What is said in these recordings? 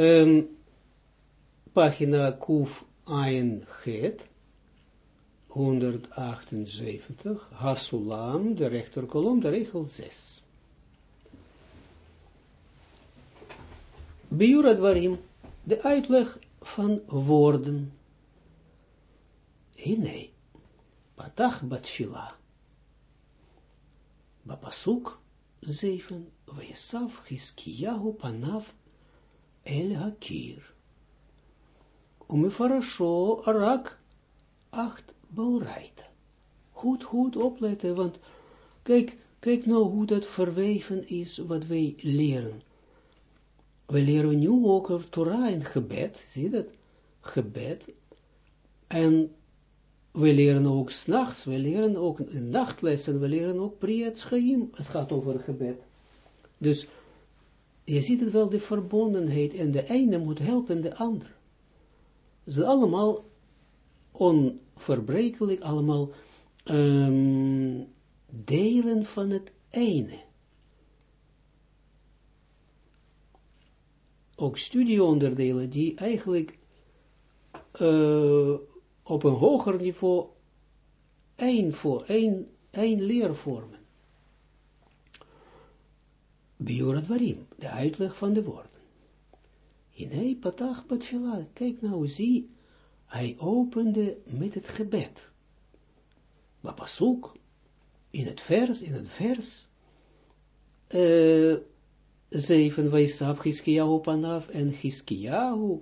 Um, pagina Kuf Ein Het, 178, Hasulam, de rechterkolom, de regel 6. Biura Dwarim, de uitleg van woorden. Hine, patach batfila. Bapasuk 7, Weesav Hiskiyahu panav el hakir. Umefarasho arak acht balraita. Goed, goed opletten, want kijk, kijk nou hoe dat verweven is wat wij leren. We leren nu ook over Torah en gebed, zie je dat? Gebed. En we leren ook s'nachts, we leren ook nachtlessen, we leren ook Priyat Schaim. Het gaat over gebed. Dus je ziet het wel, de verbondenheid en de ene moet helpen de ander. Ze zijn allemaal onverbrekelijk, allemaal um, delen van het ene. Ook studieonderdelen die eigenlijk uh, op een hoger niveau één voor één, één leer vormen. Biurat Varim, de uitleg van de woorden. Hinei patach batfila, kijk nou, zie, hij opende met het gebed. Bapasuk, in het vers, in het vers, uh, zeven, Hiskiyahu Panav en Hiskiyahu,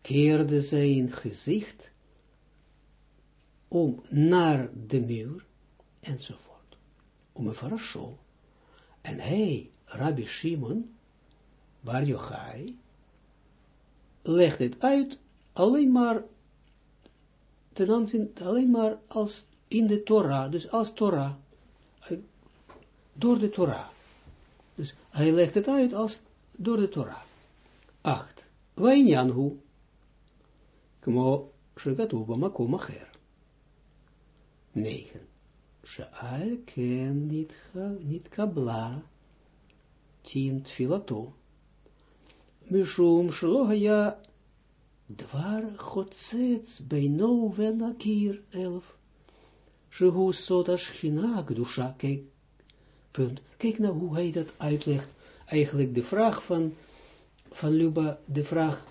keerde zijn gezicht om naar de muur, enzovoort. Om een verrassing. En hij, Rabbi Shimon, Bar Yochai, legt het uit alleen maar ten aanzien, alleen maar als in de Torah, dus als Torah, eh, door de Torah. Dus hij legt het uit als door de Torah. Acht. Wainyan hu, kmo shegatuv ko macher. 9. Sha'al ken nit kabla tint tfilato. Mishum shelo dvar chotzets beino venakir elf. Shehu sot ashchina gdusha. Kijk, punt. Kijk nou hoe hij dat uitlegt. Eigenlijk de vraag van, van Luba, de vraag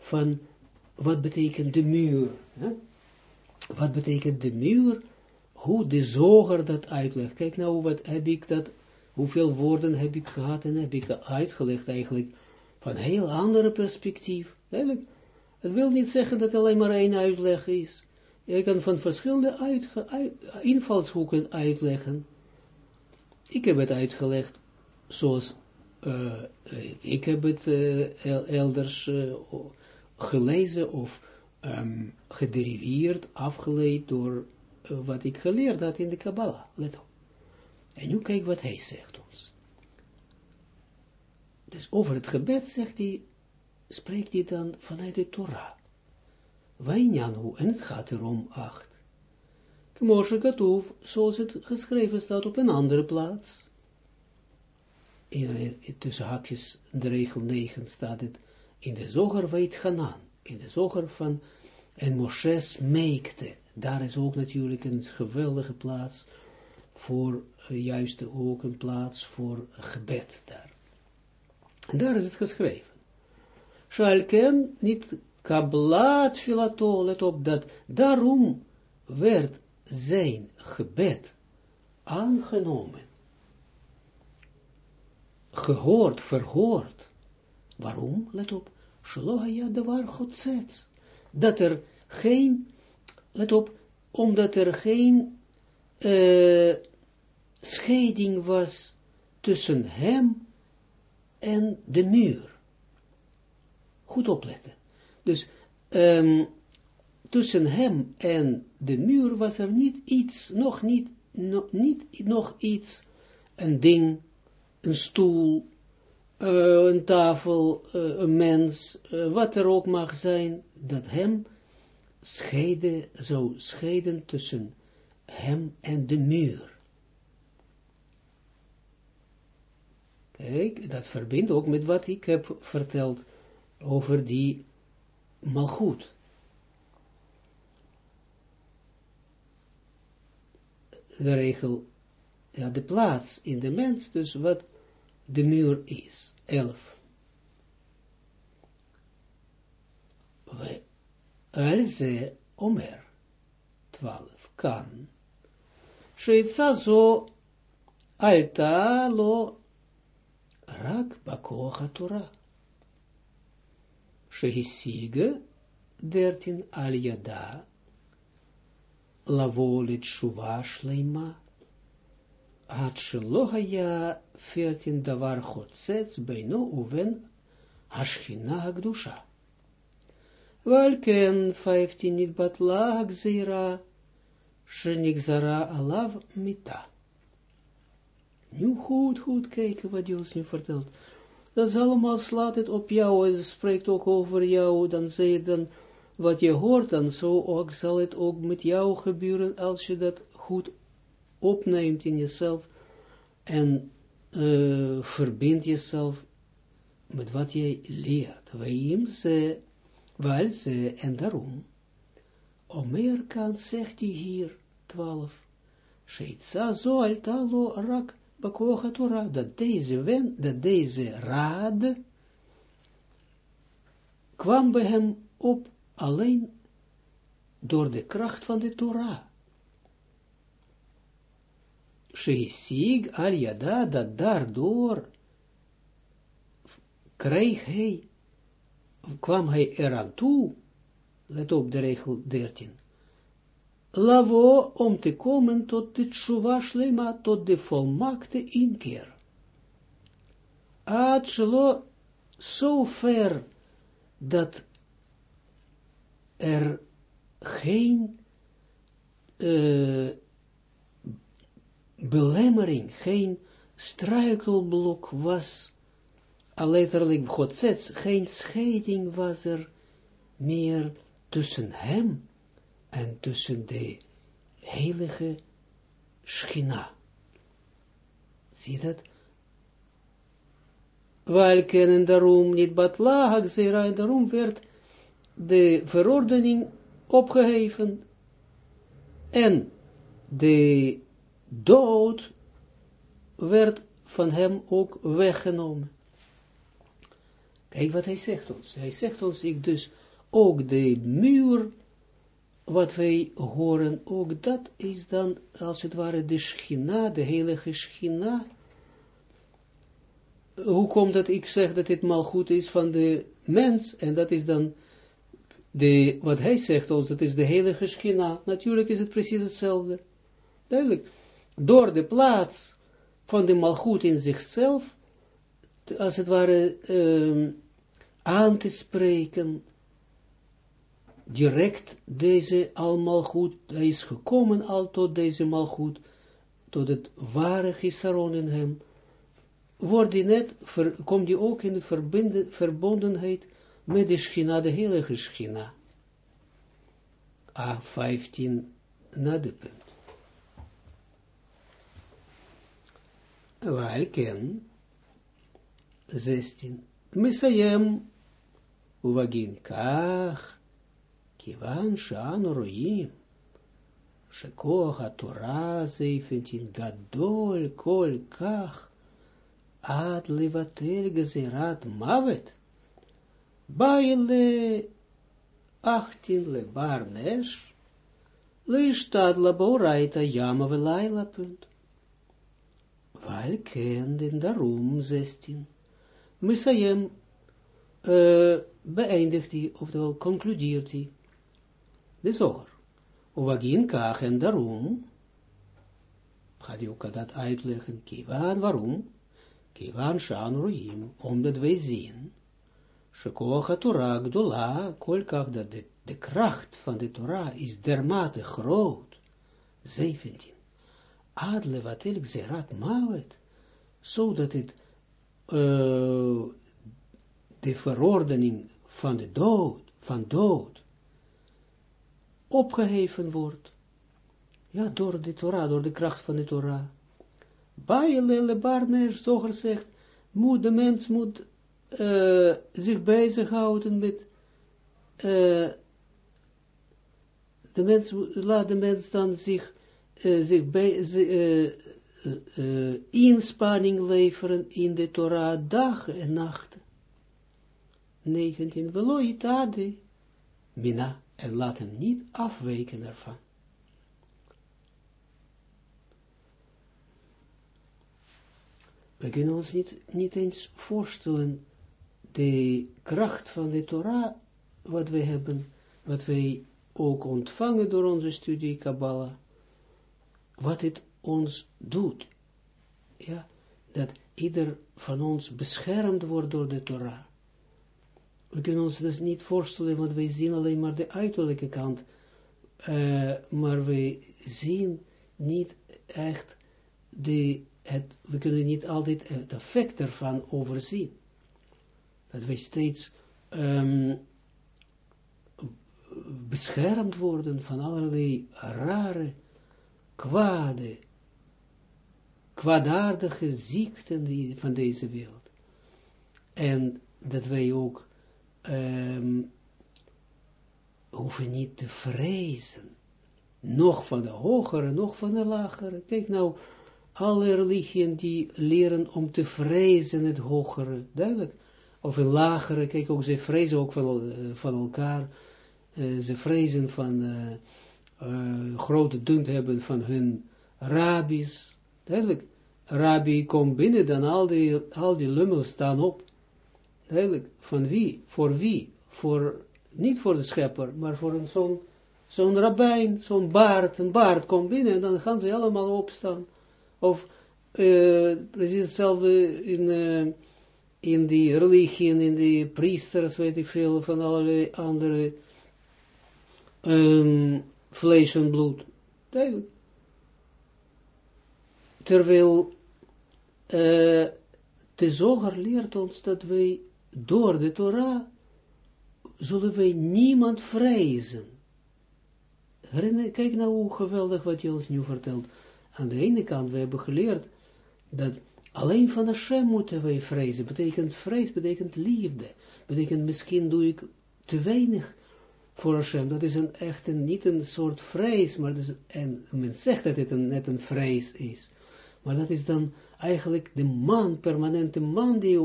van wat betekent de muur. Hè? Wat betekent de muur? Hoe de zoger dat uitlegt. Kijk nou, wat heb ik dat, hoeveel woorden heb ik gehad en heb ik uitgelegd eigenlijk van een heel andere perspectief. Eigenlijk, het wil niet zeggen dat alleen maar één uitleg is. Je kan van verschillende uit, invalshoeken uitleggen. Ik heb het uitgelegd zoals uh, ik heb het uh, elders uh, gelezen of um, gederiveerd, afgeleid door wat ik geleerd had in de Kabbalah. Let op. En nu kijk wat hij zegt ons. Dus over het gebed zegt hij, spreekt hij dan vanuit de Torah. Wijnjanhu, en het gaat erom acht. Kmoshe Katoef, zoals het geschreven staat op een andere plaats. In, in, tussen haakjes, de regel 9 staat het, in de zoger weet Hanan, in de zoger van, en Moshe meekte, daar is ook natuurlijk een geweldige plaats voor, uh, juist ook een plaats voor gebed daar. En daar is het geschreven. Schalken niet kablaat filato, let op dat, daarom werd zijn gebed aangenomen, gehoord, verhoord, Waarom? Let op. Shlohaya de godsets. Dat er geen, let op, omdat er geen uh, scheiding was tussen hem en de muur. Goed opletten. Dus um, tussen hem en de muur was er niet iets, nog niet, niet nog iets, een ding, een stoel, uh, een tafel, uh, een mens, wat er ook mag zijn, dat hem scheiden, zou scheiden tussen hem en de muur. Kijk, dat verbindt ook met wat ik heb verteld over die malgoed. De regel, ja, de plaats in de mens, dus wat de muur is. Elf. Alze Omer. Twaalf. Kan. Sheitza zo alta lo rak bakocha Torah. Shehisiga dertien al yada lavolit shuva shleima עד שלא היה פרטין דבר חוצץ בינו ובין השכינה הקדושה. Welke 15 niet batla gzeira, shenigzara alav mita. Nu goed, goed kijken wat Jos ons nu vertelt. Dat is allemaal slaat het op jou, en spreekt ook over jou, dan zeg je dan, wat je hoort dan zo, ook zal het ook met jou gebeuren, als je dat goed opneemt in jezelf, en uh, verbindt jezelf met wat jij leert. Waim ze wel ze, en daarom, Omer kan, zegt hij hier, 12, Sheitza zo alta lo rak bakocha Torah, dat deze wen, dat deze raad kwam bij hem op alleen door de kracht van de Torah. Sheisig al yada, dat daardoor kreeg hij, kwam hij eraan toe, let op de regel 13, lavo om te komen tot de tshuva shlema, tot de volmaakte inkeer. Ad shlo zo ver dat er geen uh, belemmering, geen struikelblok was, letterlijk Godsets, geen scheiding was er meer tussen hem en tussen de heilige Schina. Zie dat? Welke en daarom niet batla, en daarom werd de verordening opgeheven en de dood werd van hem ook weggenomen. Kijk wat hij zegt ons. Hij zegt ons, ik dus ook de muur, wat wij horen, ook dat is dan, als het ware, de schina, de heilige schina. Hoe komt dat ik zeg dat dit mal goed is van de mens, en dat is dan de, wat hij zegt ons, dat is de heilige schina. Natuurlijk is het precies hetzelfde. Duidelijk door de plaats van de malgoed in zichzelf, als het ware, uh, aan te spreken, direct deze almalgoed, hij is gekomen al tot deze malgoed, tot het ware gisaron in hem, wordt die net, komt die ook in de verbondenheid met de schina, de heilige schina. A15 na de punt. Welken, 16, Misayem, Uvagin Kach, Kivan Shan Roim, Shekoch HaTorah 17, Gadol Kol Kach, Ad Levatel Gezerat Mavet, Baile 18 Le Barnesh, Leishtad Laboraita Yama Velaila punt. Wel kenden daarom 16. Messiaem uh, beëindigt hij, oftewel concludeert hij. De zoger. Ovagin kach en daarom, gaat hij ook dat uitleggen, kiwan waarom, kiwan shan roim, omdat wij zien, shekoach Torah gdola, kolkach dat de, kracht van de Torah is dermate groot, 17 ad levatel gzerat mavet, zodat het uh, de verordening van de dood, van dood, opgeheven wordt. Ja, door de Torah, door de kracht van de Torah. Baile le barnesh, zoger zegt, moet de mens moet uh, zich bezighouden met uh, de mens, laat de mens dan zich, uh, zich bij, inspanning leveren in de Torah dag en nacht. 19. Veloit tade mina, en laat hem niet afwijken ervan. We kunnen ons niet, niet eens voorstellen de kracht van de Torah, wat we hebben, wat wij ook ontvangen door onze studie Kabbalah, wat het ons doet. Ja, dat ieder van ons beschermd wordt door de Torah. We kunnen ons dus niet voorstellen, want wij zien alleen maar de uiterlijke kant, uh, maar we zien niet echt de, het, we kunnen niet altijd het effect ervan overzien. Dat wij steeds um, beschermd worden van allerlei rare, kwade, kwaadaardige ziekten die, van deze wereld. En dat wij ook um, hoeven niet te vrezen. Nog van de hogere, nog van de lagere. Kijk nou, alle religieën die leren om te vrezen het hogere, duidelijk. Of een lagere, kijk ook, ze vrezen ook van, uh, van elkaar. Uh, ze vrezen van uh, grote dunk hebben van hun rabbis. Duidelijk, rabbi komt binnen, dan al die, al die lummels staan op. Duidelijk, van wie? Voor wie? Voor, niet voor de schepper, maar voor een zo'n zo'n rabbijn, zo'n baard, een baard komt binnen en dan gaan ze allemaal opstaan. Of uh, precies hetzelfde in, uh, in die religieën, in die priesters, weet ik veel, van allerlei andere um, vlees en bloed. Terwijl uh, de zoger leert ons dat wij door de Torah zullen wij niemand vrezen. Kijk nou hoe geweldig wat je ons nu vertelt. Aan de ene kant, we hebben geleerd dat alleen van Hashem moeten wij vrezen. Betekent vrees, betekent liefde. Betekent misschien doe ik te weinig voor Hashem. Dat is een, echt niet een soort vrees, maar en men zegt dat het net een vrees is. Maar dat is dan eigenlijk de man, permanente man die,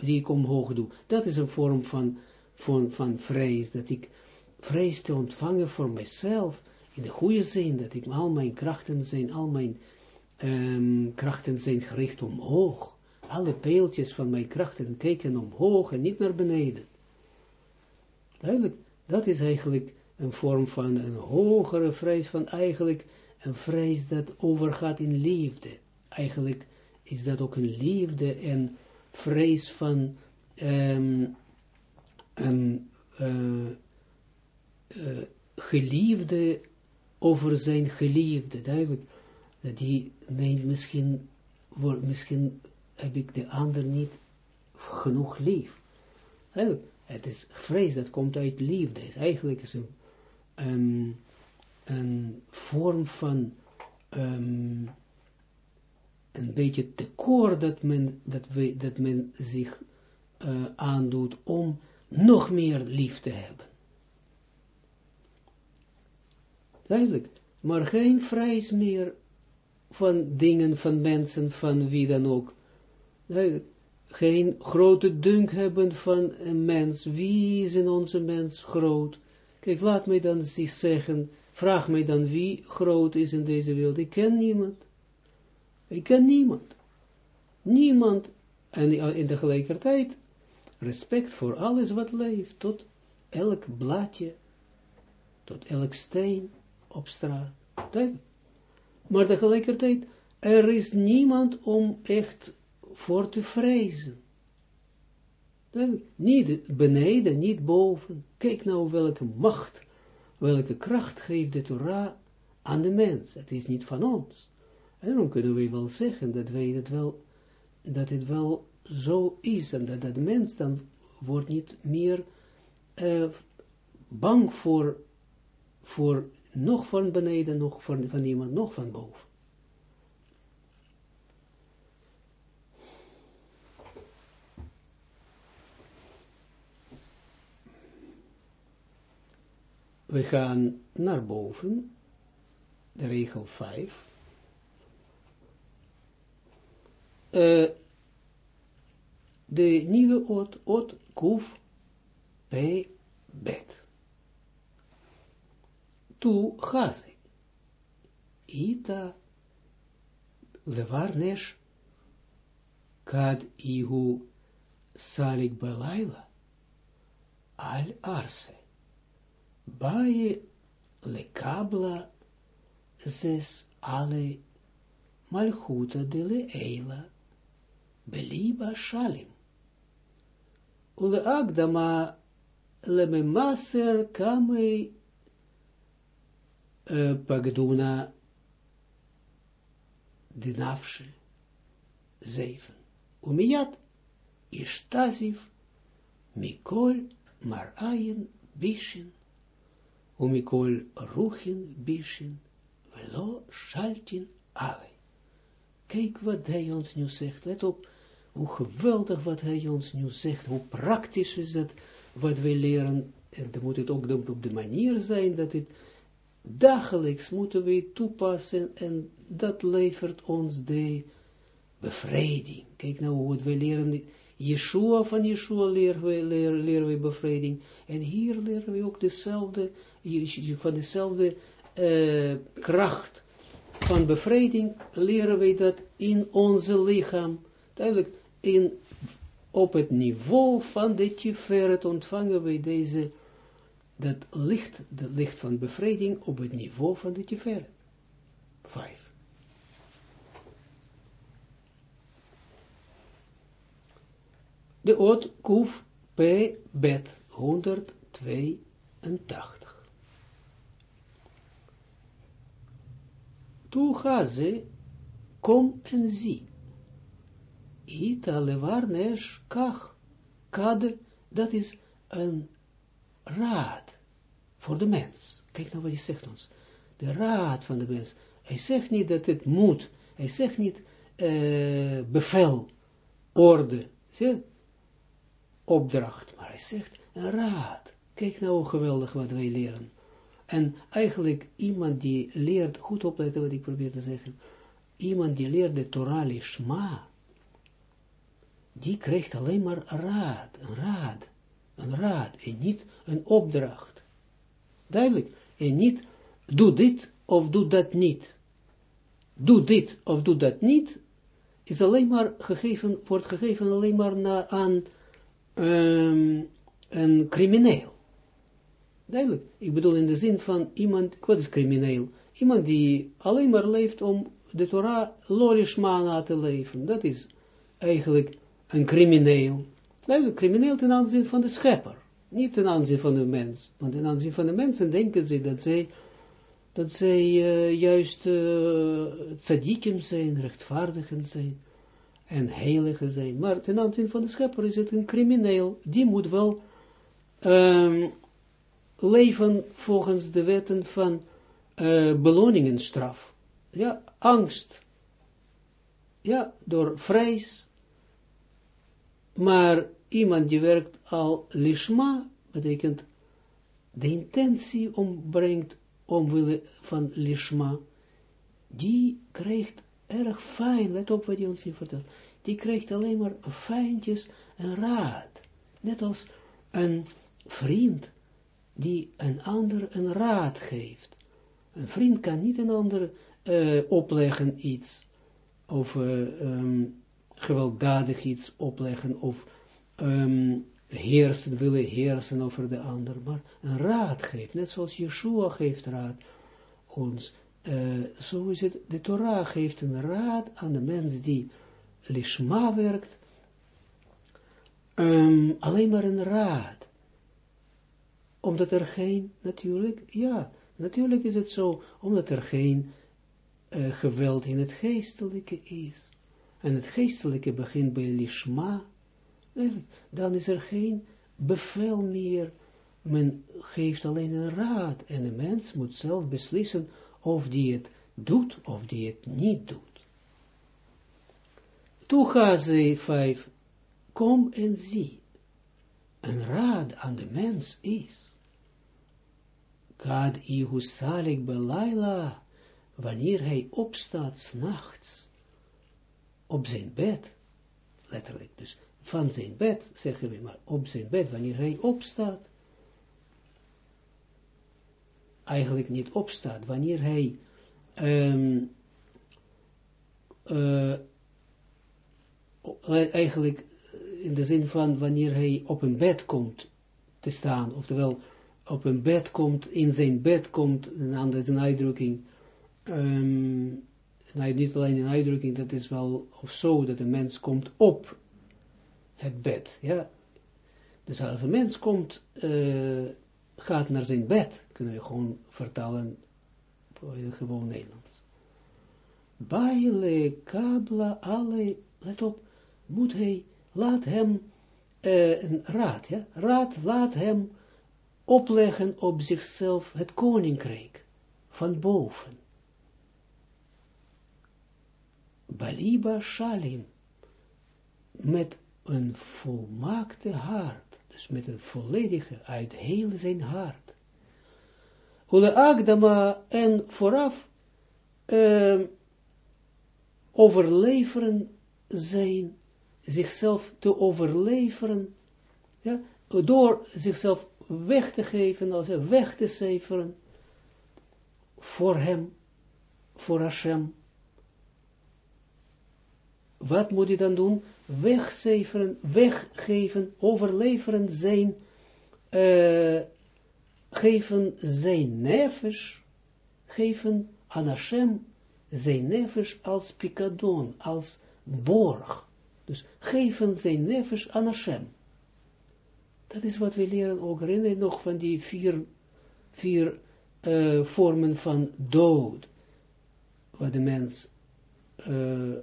die ik omhoog doe. Dat is een vorm van, van, van vrees, dat ik vrees te ontvangen voor mezelf, in de goede zin, dat ik al mijn krachten zijn, al mijn um, krachten zijn gericht omhoog. Alle peeltjes van mijn krachten kijken omhoog en niet naar beneden. Duidelijk, dat is eigenlijk een vorm van een hogere vrees, van eigenlijk een vrees dat overgaat in liefde. Eigenlijk is dat ook een liefde en vrees van um, een uh, uh, geliefde over zijn geliefde, duidelijk, die neemt misschien, voor, misschien heb ik de ander niet genoeg lief. Het is vrees, dat komt uit liefde, is eigenlijk is een, um, een vorm van um, een beetje tekort dat men, dat we, dat men zich uh, aandoet om nog meer lief te hebben. Duidelijk, maar geen vrees meer van dingen, van mensen, van wie dan ook. Duidelijk, geen grote dunk hebben van een mens. Wie is in onze mens groot? Kijk, laat mij dan zich zeggen, vraag mij dan wie groot is in deze wereld. Ik ken niemand. Ik ken niemand. Niemand. En in tegelijkertijd respect voor alles wat leeft, tot elk bladje, tot elk steen op straat. Maar tegelijkertijd, er is niemand om echt voor te vrezen. Niet beneden, niet boven. Kijk nou welke macht, welke kracht geeft de Torah aan de mens. Het is niet van ons. En dan kunnen we wel zeggen dat wij het wel, dat het wel zo is en dat dat mens dan wordt niet meer eh, bang voor, voor nog van beneden, nog van, van iemand, nog van boven. We gaan naar boven, de regel 5. Uh, de nieuwe oot, oot, kuf, p, bet. Tu gaze. Ita levarnesh kad ihu salik belaila al arse. Baie lekabla zes ale malchuta de leila beliba shalim. Ule agdama leme kamei pagduna de nafshe zeven. Umiyat ishtazif mikol marayin bishin umikol ruchin bishin velo shaltin ale. Kijk wat hij ons nu zegt. Let op hoe geweldig wat hij ons nu zegt. Hoe praktisch is het wat wij leren. En dan moet het ook op de manier zijn dat het dagelijks moeten we toepassen. En dat levert ons de bevrijding. Kijk nou hoe we leren. Yeshua van Yeshua leren we, leren, we bevrijding. En hier leren we ook dezelfde, van dezelfde uh, kracht van bevrijding leren wij dat in onze lichaam. Duidelijk, in, op het niveau van de tiferet ontvangen wij deze, dat licht, het licht van bevrijding op het niveau van de tiferet. Vijf. De oot kuf p bet 182. Tu ze, kom en zie. Ita levar nesh kach. Kade, dat is een raad voor de mens. Kijk nou wat hij zegt ons. De raad van de mens. Hij zegt niet dat het moet. Hij zegt niet uh, bevel, orde, zie? opdracht. Maar hij zegt een raad. Kijk nou hoe geweldig wat wij leren. En eigenlijk iemand die leert, goed opletten wat ik probeer te zeggen, iemand die leert de Torah Lishma, die krijgt alleen maar raad, een raad, een raad, en niet een opdracht. Duidelijk, en niet, doe dit of doe dat niet. Doe dit of doe dat niet, is alleen maar gegeven, wordt gegeven alleen maar aan um, een crimineel. Duidelijk. Ik bedoel in de zin van iemand, wat is crimineel? Iemand die alleen maar leeft om de Torah lolishma te leven. Dat is eigenlijk een crimineel. Duidelijk, crimineel ten aanzien van de schepper. Niet ten aanzien van de mens. Want ten aanzien van de mensen denken ze dat zij, dat zij uh, juist uh, tzadikim zijn, rechtvaardigen zijn en heiligen zijn. Maar ten aanzien van de schepper is het een crimineel. Die moet wel um, leven volgens de wetten van uh, beloningenstraf. Ja, angst. Ja, door vrees. Maar iemand die werkt al lishma, betekent de intentie ombrengt omwille van lishma, die krijgt erg fijn, let op wat hij ons hier vertelt, die krijgt alleen maar fijntjes en raad. Net als een vriend die een ander een raad geeft. Een vriend kan niet een ander uh, opleggen iets, of gewelddadig iets opleggen, of um, heersen, willen heersen over de ander, maar een raad geeft, net zoals Yeshua geeft raad ons. Uh, zo is het, de Torah geeft een raad aan de mens die lishma werkt, um, alleen maar een raad omdat er geen, natuurlijk, ja, natuurlijk is het zo, omdat er geen uh, geweld in het geestelijke is. En het geestelijke begint bij lishma, dan is er geen bevel meer. Men geeft alleen een raad en de mens moet zelf beslissen of die het doet of die het niet doet. Toegaze 5, kom en zie. Een raad aan de mens is kad ihu salik belaila, wanneer hij opstaat s'nachts, op zijn bed, letterlijk, dus. Van zijn bed, zeggen we maar, op zijn bed, wanneer hij opstaat, eigenlijk niet opstaat, wanneer hij um, eigenlijk in de zin van wanneer hij op een bed komt te staan, oftewel op een bed komt, in zijn bed komt, een andere uitdrukking, um, nou, niet alleen een uitdrukking, dat is wel of zo, dat een mens komt op het bed, ja. Dus als een mens komt, uh, gaat naar zijn bed, kunnen we gewoon vertalen, in gewoon Nederlands. Baile, kabla, alle, let op, moet hij, laat hem, uh, een raad, ja, raad, laat hem opleggen op zichzelf het koninkrijk van boven. Baliba Shalim, met een volmaakte hart, dus met een volledige, uit heel zijn hart. Ule Agdama en vooraf uh, overleveren zijn, zichzelf te overleveren, ja, door zichzelf weg te geven, als weg te cijferen, voor hem, voor Hashem. Wat moet hij dan doen? Wegcijferen, weggeven, overleveren zijn, uh, geven zijn nefesh, geven aan Hashem zijn nefesh als pikadon, als borg. Dus geven zijn nefesh aan Hashem. Dat is wat we leren ook herinneren nog van die vier, vier uh, vormen van dood. Wat de mens uh,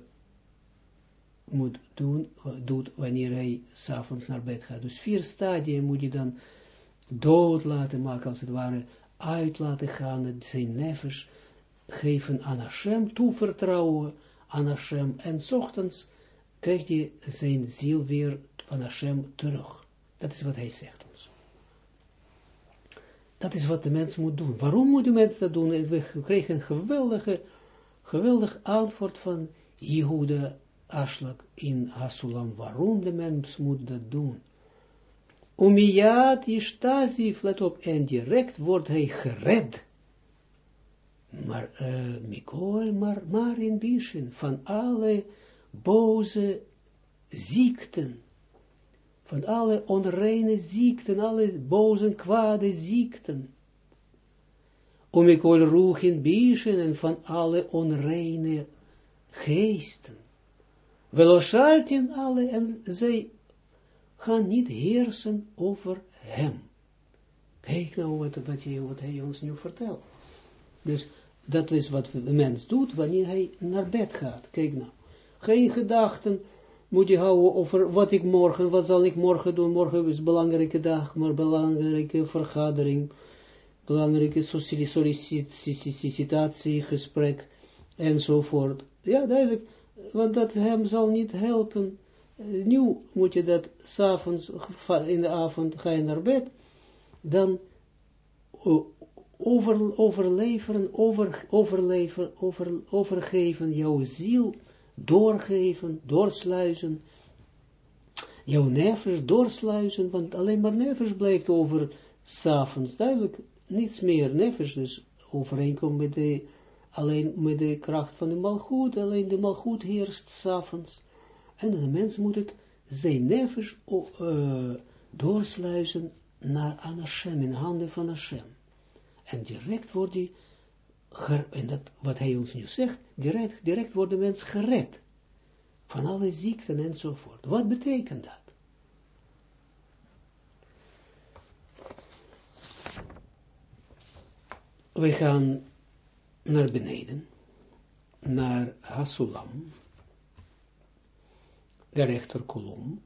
moet doen, doet wanneer hij s'avonds naar bed gaat. Dus vier stadia moet je dan dood laten maken, als het ware, uit laten gaan, zijn nefes geven aan Hashem, toevertrouwen aan Hashem, en s ochtends krijgt hij zijn ziel weer van Hashem terug. Dat is wat hij zegt ons. Dat is wat de mens moet doen. Waarom moet de mens dat doen? we kregen een geweldige, geweldig antwoord van Jehuda Ashlag in Hasulam. Waarom de mens moet dat doen? Umiyat ishtazif, let op, en direct wordt hij gered. Maar, uh, Mikol, maar, maar in van alle boze ziekten, van alle onreine ziekten, alle boze, kwade ziekten. Om ik al roeg in bischen en van alle onreine geesten. In alle, en zij gaan niet heersen over hem. Kijk nou wat, wat, hij, wat hij ons nu vertelt. Dus dat is wat de mens doet wanneer hij naar bed gaat. Kijk nou. Geen gedachten moet je houden over wat ik morgen, wat zal ik morgen doen. Morgen is een belangrijke dag, maar belangrijke vergadering, belangrijke sollicitatie, gesprek, enzovoort. Ja, duidelijk, want dat hem zal niet helpen. Nu moet je dat s'avonds, in de avond ga je naar bed, dan over, overleveren, over, overleveren, over, overgeven jouw ziel doorgeven, doorsluizen, jouw nevers doorsluizen, want alleen maar nevers blijft over s'avonds, duidelijk, niets meer. Nevers, dus overeenkomt met de, alleen met de kracht van de malgoed, alleen de malgoed heerst s'avonds, en de mens moet het zijn nevers uh, doorsluizen naar Hashem, in handen van Hashem. En direct wordt die en dat, wat hij ons nu zegt, direct, direct wordt de mens gered. Van alle ziekten enzovoort. Wat betekent dat? We gaan naar beneden, naar Hasulam, de rechterkolom,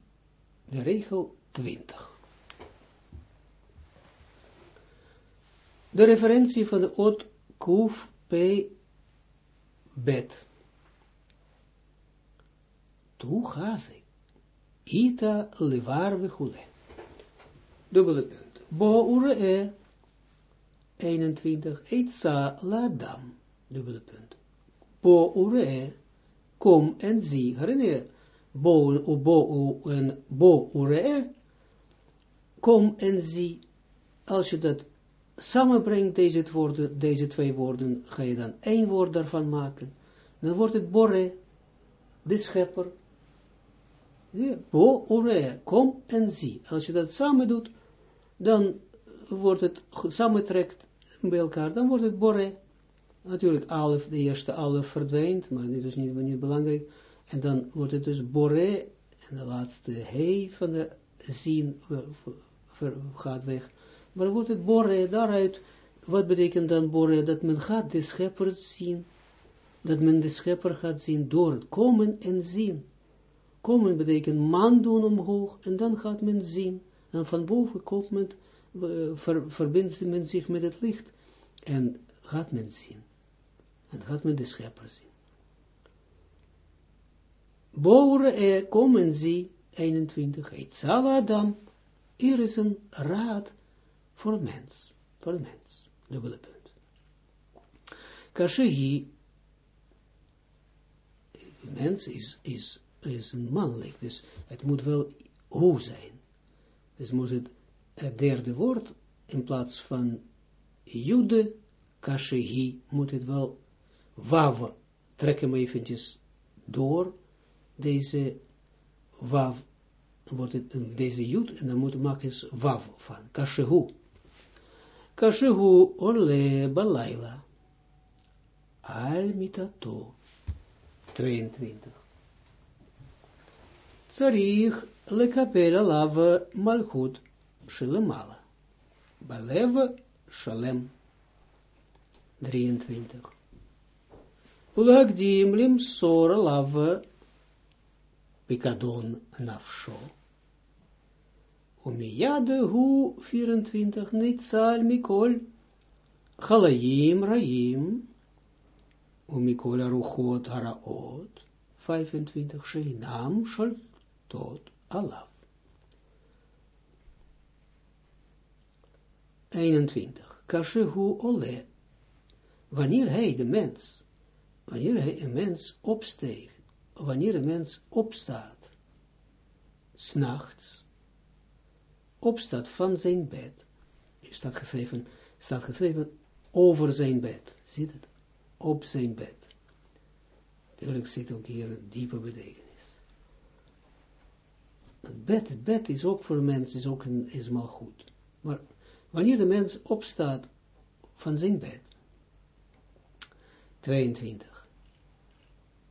de regel 20. De referentie van de oot kuf pe bet. Tu gaze. Ita levar vechule. Dubbele punt. Bo ure e. 21, Eitza Ladam, dubbele punt. Bo ure, kom en zie, herinner bo, bo, en bo ure, kom en zie, als je dat samenbrengt, deze, woorden, deze twee woorden, ga je dan één woord daarvan maken, dan wordt het borre, de schepper, bo ure, kom en zie. Als je dat samen doet, dan wordt het samentrekt bij elkaar, dan wordt het borre. Natuurlijk, alef, de eerste alef verdwijnt, maar dit is niet, niet belangrijk. En dan wordt het dus borre, en de laatste he van de zien gaat weg. Maar dan wordt het borre daaruit, wat betekent dan borre? Dat men gaat de schepper zien, dat men de schepper gaat zien door het komen en zien. Komen betekent man doen omhoog, en dan gaat men zien. En van boven komt men, ver, verbindt men zich met het licht, en gaat men zien. En gaat men de schepper zien. Boeren er komen ze, 21, het zal Adam, hier is een raad voor mens, voor mens, dubbele punt. Mens is, is, is een mannelijk, dus het moet wel hoe zijn. Dus moet het derde woord, in plaats van jude, kashehi, moet het wel wav, trek hem eventjes door, deze wav, wordt het deze jud, en dan moet maken eens wav van, kashehu. Kashehu ole balaila, al mitato, 22. Tzarich lekapel alav malchut shilemala. Balev shalem. 23. Ulagdim lim sor alav pikadon nafsho. Umiyade hu 24 nitzal mikol chalayim raim umikol aruchot haraot 25 sheinam shal tot alav 21 kashehu ole wanneer hij de mens wanneer hij een mens opsteegt wanneer een mens opstaat s'nachts opstaat van zijn bed, staat geschreven, staat geschreven over zijn bed, ziet het, op zijn bed. Natuurlijk zit ook hier een diepe betekenis. Het bed, het bed is ook voor een mens, is ook een, is mal goed. Maar wanneer de mens opstaat van zijn bed, 22.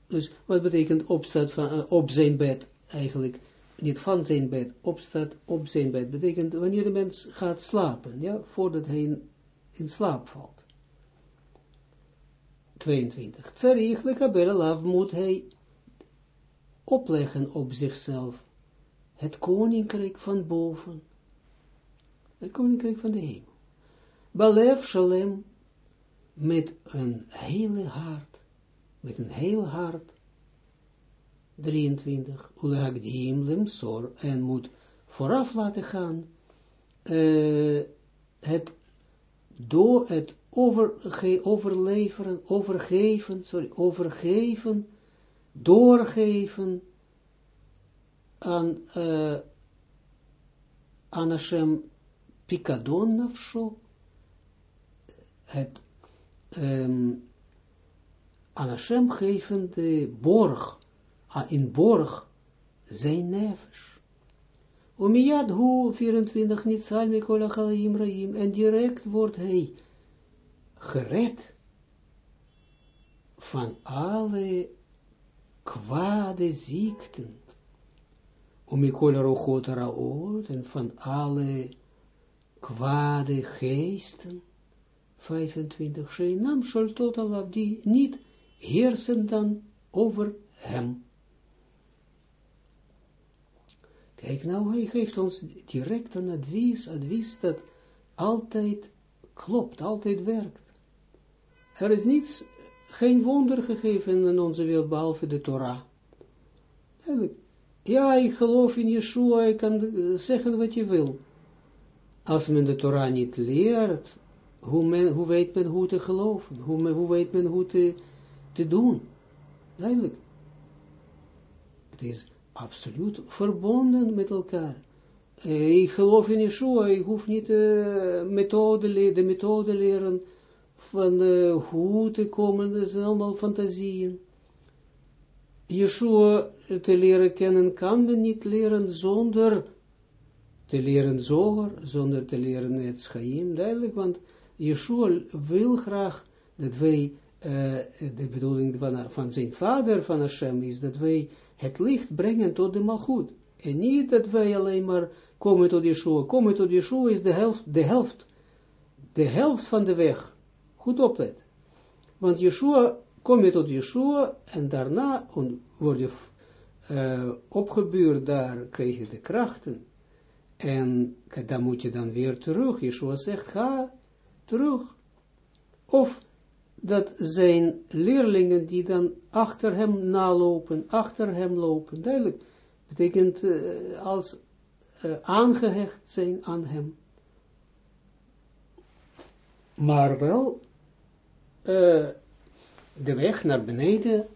Dus wat betekent opstaat van, uh, op zijn bed eigenlijk? niet van zijn bed opstaat op zijn bed, betekent wanneer de mens gaat slapen, ja, voordat hij in, slaap valt. 22. Tzarich lekabel moet hij opleggen op zichzelf het koninkrijk van boven, het koninkrijk van de hemel. Balev shalem met een hele hart, met een heel hart, 23, Ulagdim lemsor, en moet vooraf laten gaan, uh, het door het overge overleveren, overgeven, sorry, overgeven, doorgeven aan, uh, aan Pikadon nafsho, het um, aan Hashem geven de borg, in borg zijn nefesh. Omiyad hu 24 niet salmi kola chalaim raim en direct wordt hij gered van alle kwade ziekten. Omikola rochot raot en van alle kwade geesten. 25 Sheinam sholtot alav die niet heersen dan over hem. Kijk nou, hij geeft ons direct een advies, advies dat altijd klopt, altijd werkt. Er is niets, geen wonder gegeven in onze wereld, behalve de Torah. Ja, ik geloof in Yeshua, ik kan zeggen wat je wil. Als men de Torah niet leert, hoe, men, hoe weet men hoe te geloven? Hoe, men, hoe weet men hoe te, te doen? Duidelijk. Het is absoluut verbonden met elkaar. Uh, ik geloof in Yeshua, ik hoef niet uh, methode, de methode leren van uh, hoe te komen, dat zijn allemaal fantasieën. Yeshua te leren kennen kan men niet leren zonder te leren zoger, zonder te leren het schaim, duidelijk, want Yeshua wil graag dat wij, uh, de bedoeling van, van zijn vader, van Hashem, is dat wij het licht brengen tot de malgoed. En niet dat wij alleen maar komen tot Yeshua. Komen tot Yeshua is de helft, de helft, de helft van de weg. Goed opletten. Want Yeshua, kom je tot Yeshua en daarna word je uh, opgebuurd, daar krijg je de krachten. En dan moet je dan weer terug. Yeshua zegt, ga terug. Of dat zijn leerlingen die dan achter hem nalopen, achter hem lopen. Duidelijk, betekent uh, als uh, aangehecht zijn aan hem. Maar wel uh, de weg naar beneden,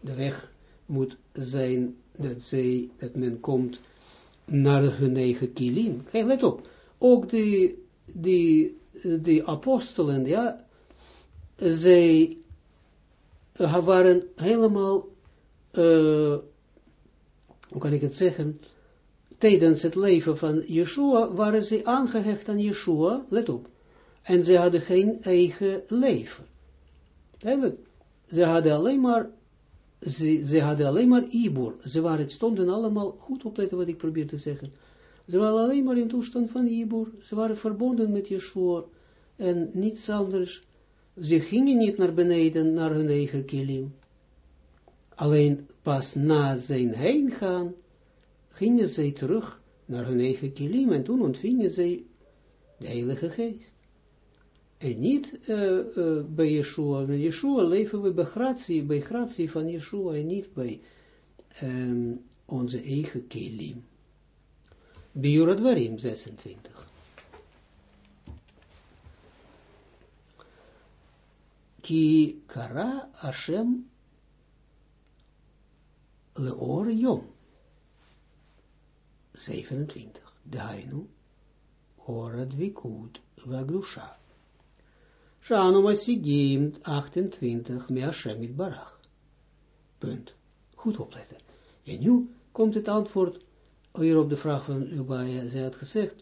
de weg moet zijn dat, zij, dat men komt naar hun eigen kilim. Kijk, let op, ook die, die, die apostelen, ja, zij waren helemaal, uh, hoe kan ik het zeggen, tijdens het leven van Yeshua waren ze aangehecht aan Yeshua, let op, en ze hadden geen eigen leven. Ze hadden alleen maar, ze, ze hadden alleen maar Ibor, ze waren, stonden allemaal, goed opletten wat ik probeer te zeggen, ze waren alleen maar in toestand van Ibor, ze waren verbonden met Yeshua, en niets anders, ze gingen niet naar beneden, naar hun eigen kilim. Alleen pas na zijn heen gaan, gingen zij terug naar hun eigen kilim. En toen ontvingen zij de Heilige Geest. En niet uh, uh, bij Yeshua. Bij Yeshua leven we bij gratie, bij gratie van Yeshua en niet bij um, onze eigen kilim. Biurat Varim 26. Ki kara Hashem leor yom. 27. Dainu, ora dvikut, vagdusha. Shanu masigim, 28, me Hashem it barach. Punt. Goed opletten. En nu komt het antwoord hier op de vraag van Ubaya. Zij had gezegd,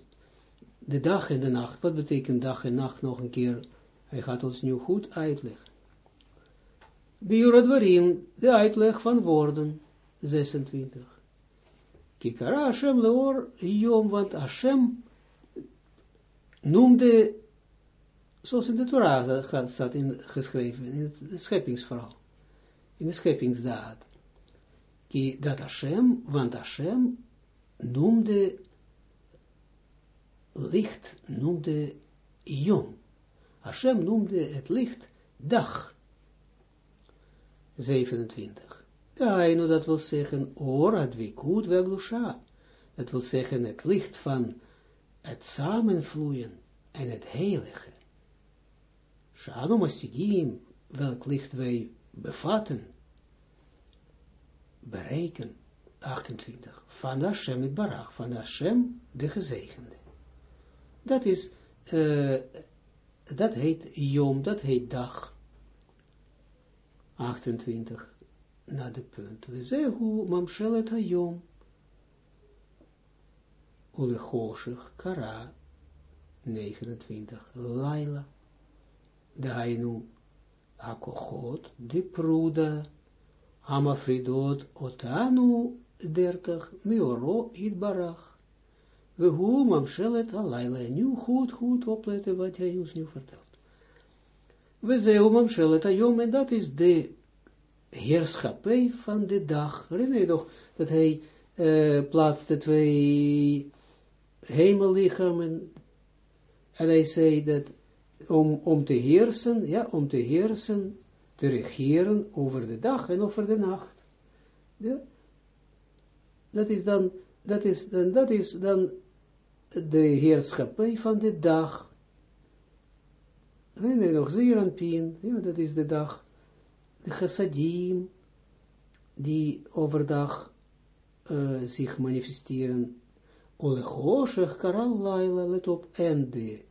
de dag en de nacht. Wat betekent dag en nacht nog een keer? Hij gaat ons nu goed uitleggen. Biuradwarim, de uitleg van woorden. 26. Kikara Hashem leor Yom, want Hashem noemde, zoals in de Torah staat in, geschreven, in het scheppingsverhaal, in de scheppingsdaad, dat Hashem, want Hashem noemde licht, noemde Yom. Hashem noemde het licht dag. 27. Ja, dat wil zeggen, ora dvikut veglusha. Dat wil zeggen, het licht van het samenvloeien en het heilige. Shanu masigim, welk licht wij bevatten, bereiken, 28, van Hashem het barach, van Hashem de gezegende. Dat is, uh, dat heet Yom, dat heet dag, 28 naar de punt. We zeggen, mamshelet hayom. Ulechoshech kara 29. Laila. Dainu akochot de pruda. Amafridot otanu 30. Meoro itbarach. We hoe mamshelet alayla. Nu goed, goed opletten wat hij ons nu vertelt. We zeggen mamshelet hayom en dat is de heerschappij van de dag. Herinner je toch dat hij uh, plaatste twee hemellichamen en hij zei dat om, om te heersen, ja, om te heersen, te regeren over de dag en over de nacht. Ja? Dat is dan, dat is dan, dat is dan de heerschappij van de dag. nee, nee, nog Zeranpien, ja, dat is de dag, de chassadim, die overdag uh, zich manifesteren, olechoshech, karal laila, let op, en de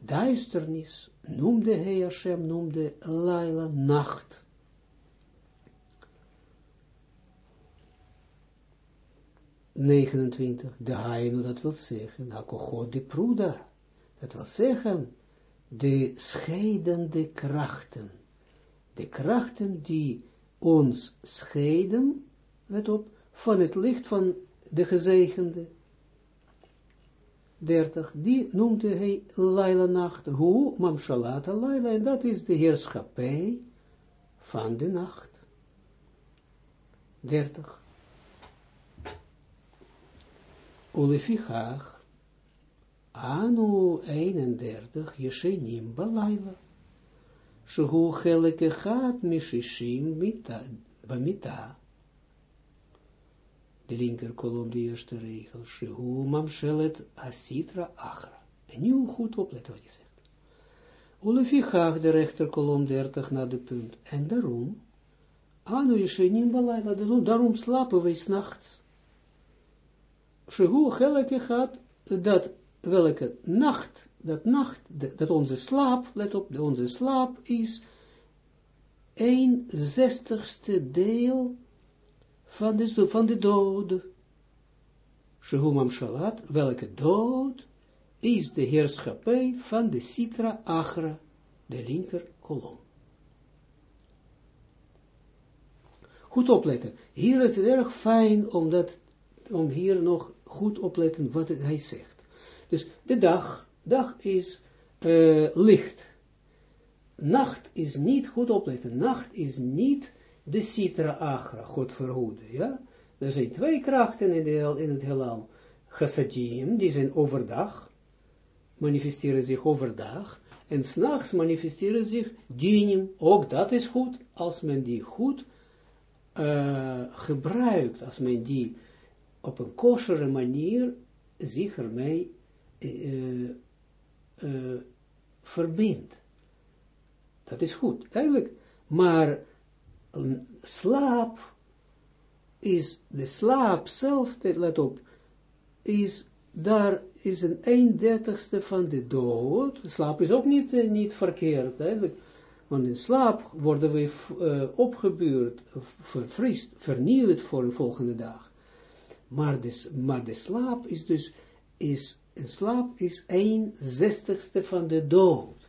duisternis, noemde hij Hashem, noemde laila, nacht. 29, de hainu, dat wil zeggen, hakochot de pruda, dat wil zeggen, de scheidende krachten, de krachten die ons scheiden, let op, van het licht van de gezegende, 30, die noemde hij Laila nacht, hoe Mamshalata Laila, en dat is de heerschappij van de nacht. 30. Ulefichach, anu 31, Yeshenim balayla. Shehu chelek echad mishishim bamita. De linker kolom, de eerste regel. Shehu mamshelet asitra achra. En nu goed opletten wat hij zegt. Ulefichach, de rechter kolom 30 naar de punt. En daarom, anu Yeshenim balayla, daarom slapen wij s'nachts. Shehu geleke gaat, dat welke nacht, dat nacht, dat onze slaap, let op, onze slaap is een zestigste deel van de, van de dood. Shehu mamshalat, welke dood is de heerschappij van de Sitra Achra, de linker kolom. Goed opletten. Hier is het erg fijn om, dat, om hier nog goed opletten wat hij zegt. Dus de dag, dag is uh, licht. Nacht is niet, goed opletten, nacht is niet de citra agra, God verhoede, ja. Er zijn twee krachten in, in het heelal. Chassadim, die zijn overdag, manifesteren zich overdag, en s'nachts manifesteren zich dinim, ook dat is goed, als men die goed gebruikt, als men die op een kosheren manier zich ermee verbindt. Dat is goed, duidelijk. Maar slaap is, de slaap zelf, let op, is, daar is een een dertigste van de dood. Slaap is ook niet, uh, niet verkeerd, duidelijk. Want in slaap worden we uh, opgebeurd, verfrist, vernieuwd voor de volgende dag. Maar de, maar de slaap is dus, is, een slaap is een zestigste van de dood.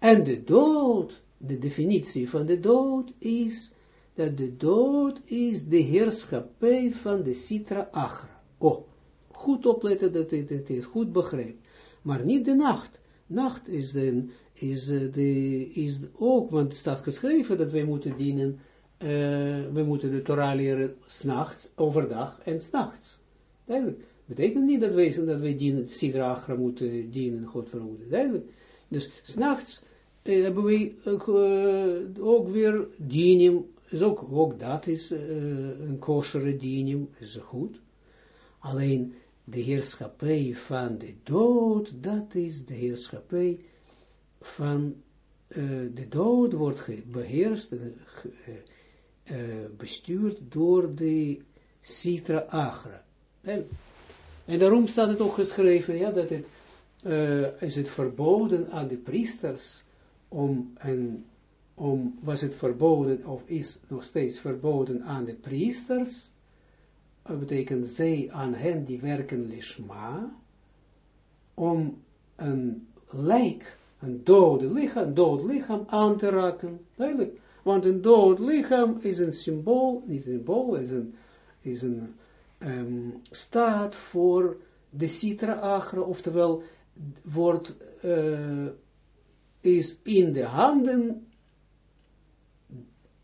En de dood, de definitie van de dood is, dat de dood is de heerschappij van de citra agra. Oh, goed opletten dat het, het goed begrepen. Maar niet de nacht. Nacht is, is, eh, de, is ook, want het staat geschreven dat wij moeten dienen uh, we moeten de Torah leren s'nachts, overdag en s'nachts. Duidelijk. Betekent niet dat wij, dat wij dienen, Sidra Achra moeten dienen, God verhoeden. Duidelijk. Dus s'nachts uh, hebben wij uh, ook weer dienen, is ook, ook dat is een koshere dienen, is goed. Alleen de heerschappij van de dood, dat is de heerschappij van de dood wordt beheerst, uh, bestuurd door de Sitra Agra. En, daarom staat het ook geschreven, ja, dat het, is het verboden aan de priesters om, en, om, was het verboden, of is nog steeds verboden aan de priesters, dat betekent zij aan hen die werken lishma, om een lijk, een dode lichaam, een dood lichaam aan te raken, duidelijk, want een dood lichaam is een symbool, niet een symbool, is een, is een um, staat voor de citra agra, oftewel wordt, uh, is in de handen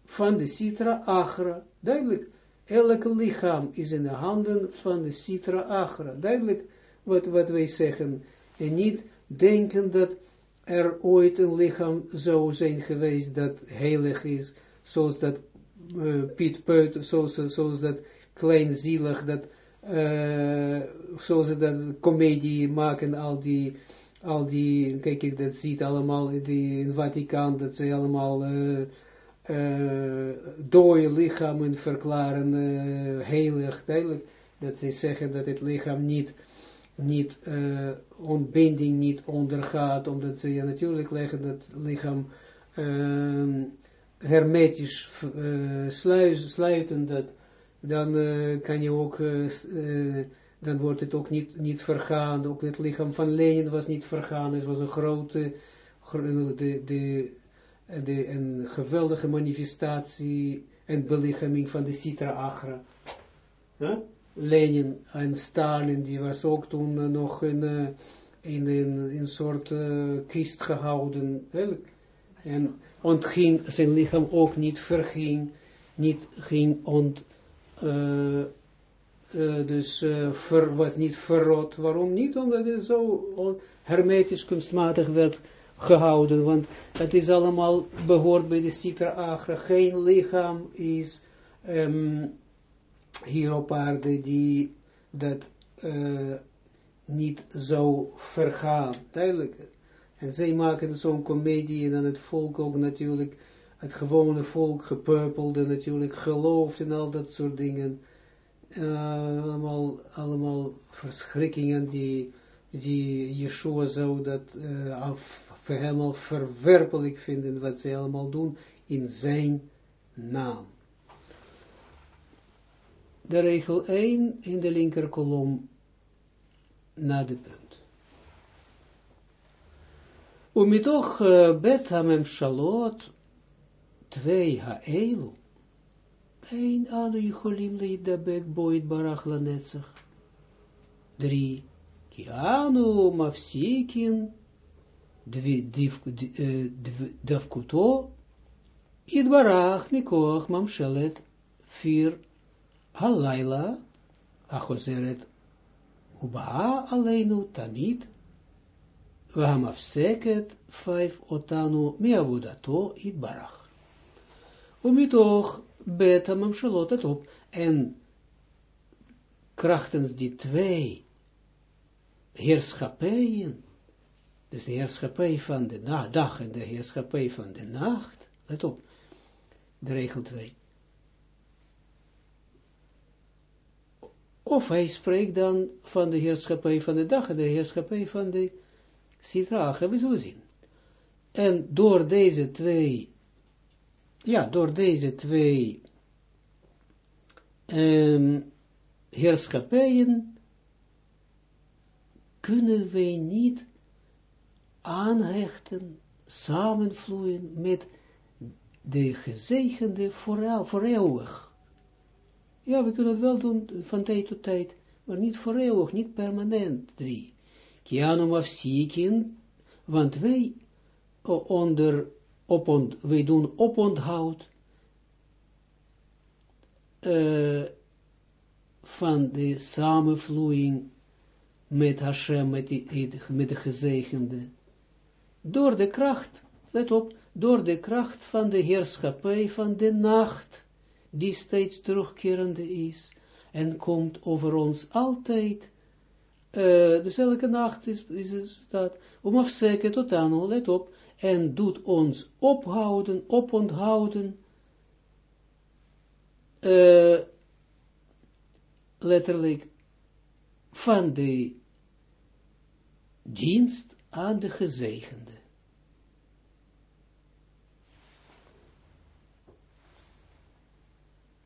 van de citra agra, duidelijk, elke lichaam is in de handen van de citra agra, duidelijk wat, wat wij zeggen, en niet denken dat er ooit een lichaam zou zijn geweest dat heilig is, zoals dat uh, Piet Peut, zoals, zoals dat kleinzielig, dat, uh, zoals dat comedie maken, al die, al die, kijk ik dat ziet allemaal die, in Vaticaan, dat ze allemaal uh, uh, dode lichamen verklaren uh, heilig, duidelijk, dat ze zeggen dat het lichaam niet, niet uh, ontbinding niet ondergaat, omdat ze natuurlijk leggen dat lichaam uh, hermetisch uh, sluiten, dat, dan kan je ook, dan wordt het ook niet, niet vergaan, ook het lichaam van Lenin was niet vergaan, het was een grote, de, de, de, een geweldige manifestatie en belichaming van de Sitra Agra. Huh? Lenin en Stalin, die was ook toen nog in, uh, in, in, in een soort uh, kist gehouden, en ontging zijn lichaam ook niet verging, niet ging ont, dus was niet verrot. Waarom niet? Omdat het zo hermetisch kunstmatig werd gehouden, want het is allemaal behoort bij de Sitra Agra. Geen lichaam is um, hier op aarde die dat niet zou vergaan. Duidelijk. En zij maken zo'n comedie en dan het volk ook natuurlijk, het gewone volk gepurpelde natuurlijk, gelooft en al dat soort dingen. Uh, allemaal, allemaal verschrikkingen die, die Yeshua zou dat uh, af, helemaal verwerpelijk vinden, wat zij allemaal doen in zijn naam. De regel 1 in de linker kolom na de punt. Umitoch bet hamemshalot twee ha'elu. Ein anu yicholim leidabek boit barach lanetzach. Drie. Ki anu mafsikin davkuto id barach mikoch mamshalet vier halayla achozeret uba aleinu tamid Wahamafseket vijf otanu miavudato itbarach. Umitoch beta mamshalot het op en krachtens die twee heerschappijen, dus de heerschappij van de dag en de heerschappij van de nacht, let op, de regel 2. Of hij spreekt dan van de heerschappij van de dag en de heerschappij van de Sitra we zullen zien. En door deze twee, ja, door deze twee um, heerschappijen kunnen wij niet aanhechten, samenvloeien met de gezegende voor, eeuwig. Ja, we kunnen het wel doen van tijd tot tijd, maar niet voor eeuwig, niet permanent, drie. Kianum afzieken, want wij onder, op ont, wij doen oponthoud uh, van de samenvloeiing met Hashem, met, met de gezegende, door de kracht, let op, door de kracht van de heerschappij van de nacht, die steeds terugkerende is, en komt over ons altijd uh, dus elke nacht is, is het dat, om afzeken tot aan, let op, en doet ons ophouden, oponthouden, uh, letterlijk, van de dienst aan de gezegende.